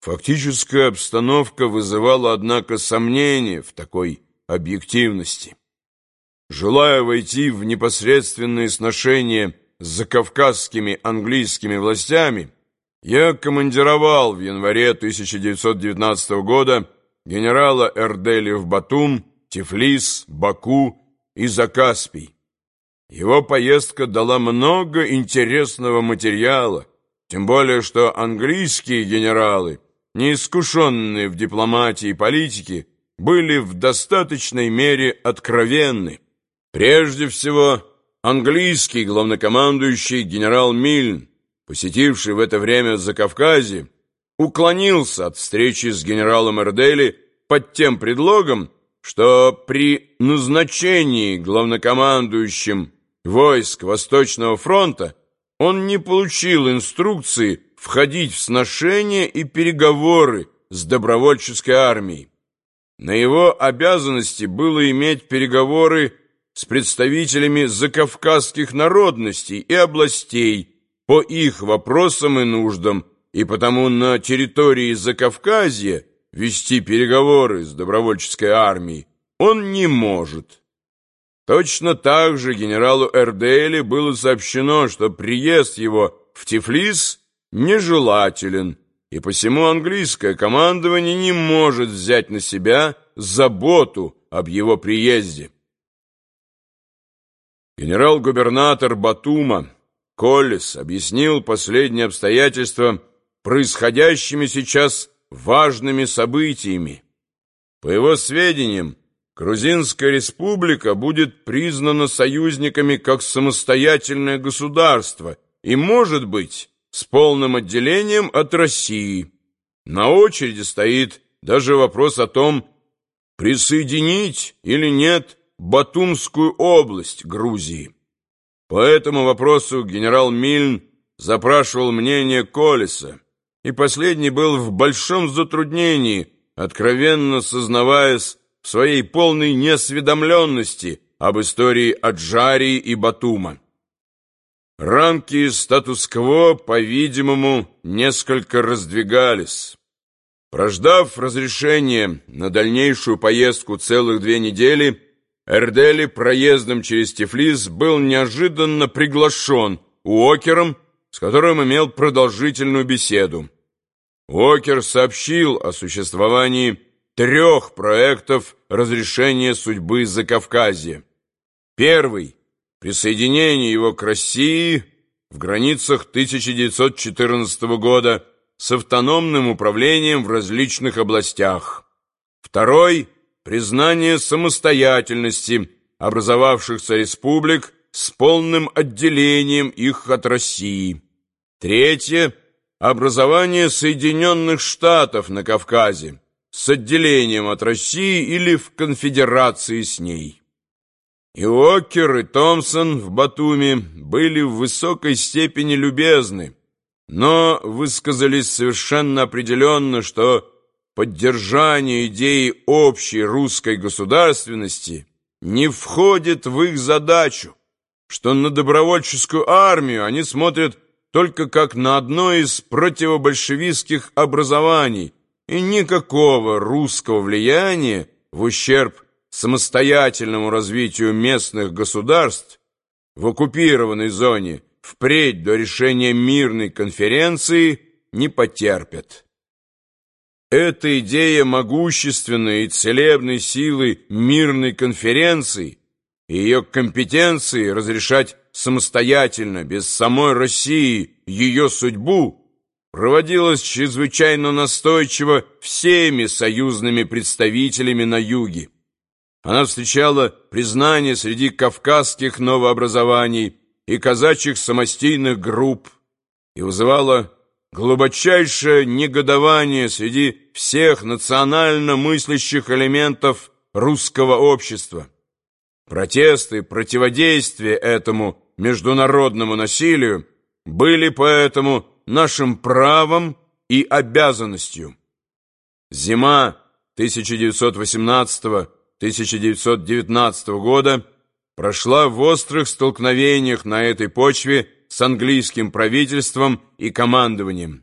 Фактическая обстановка вызывала, однако, сомнения в такой объективности. Желая войти в непосредственные сношения с закавказскими английскими властями, я командировал в январе 1919 года генерала Эрдели в Батум, Тифлис, Баку и Закаспий. Его поездка дала много интересного материала, тем более что английские генералы – неискушенные в дипломатии и политике, были в достаточной мере откровенны. Прежде всего, английский главнокомандующий генерал Мильн, посетивший в это время Закавказье, уклонился от встречи с генералом Эрдели под тем предлогом, что при назначении главнокомандующим войск Восточного фронта он не получил инструкции входить в сношения и переговоры с добровольческой армией. На его обязанности было иметь переговоры с представителями закавказских народностей и областей по их вопросам и нуждам, и потому на территории Закавказья вести переговоры с добровольческой армией он не может. Точно так же генералу Эрдели было сообщено, что приезд его в Тифлис нежелателен, и посему английское командование не может взять на себя заботу об его приезде. Генерал-губернатор Батума Коллис объяснил последние обстоятельства происходящими сейчас важными событиями. По его сведениям, Грузинская республика будет признана союзниками как самостоятельное государство и, может быть, с полным отделением от России. На очереди стоит даже вопрос о том, присоединить или нет Батумскую область Грузии. По этому вопросу генерал Мильн запрашивал мнение Колеса, и последний был в большом затруднении, откровенно сознаваясь в своей полной неосведомленности об истории Аджарии и Батума. Рамки статус-кво, по-видимому, несколько раздвигались. Прождав разрешение на дальнейшую поездку целых две недели, Эрдели проездом через Тифлис был неожиданно приглашен Уокером, с которым имел продолжительную беседу. Уокер сообщил о существовании трех проектов разрешения судьбы Закавказья. Первый – присоединение его к России в границах 1914 года с автономным управлением в различных областях. Второй – признание самостоятельности образовавшихся республик с полным отделением их от России. Третье – образование Соединенных Штатов на Кавказе с отделением от России или в конфедерации с ней. И Окер, и Томпсон в Батуми были в высокой степени любезны, но высказались совершенно определенно, что поддержание идеи общей русской государственности не входит в их задачу, что на добровольческую армию они смотрят только как на одно из противобольшевистских образований и никакого русского влияния в ущерб самостоятельному развитию местных государств в оккупированной зоне впредь до решения мирной конференции не потерпят. Эта идея могущественной и целебной силы мирной конференции и ее компетенции разрешать самостоятельно, без самой России, ее судьбу, проводилась чрезвычайно настойчиво всеми союзными представителями на юге. Она встречала признание среди кавказских новообразований и казачьих самостийных групп и вызывала глубочайшее негодование среди всех национально мыслящих элементов русского общества. Протесты противодействие этому международному насилию были поэтому нашим правом и обязанностью. Зима 1918 года 1919 года прошла в острых столкновениях на этой почве с английским правительством и командованием.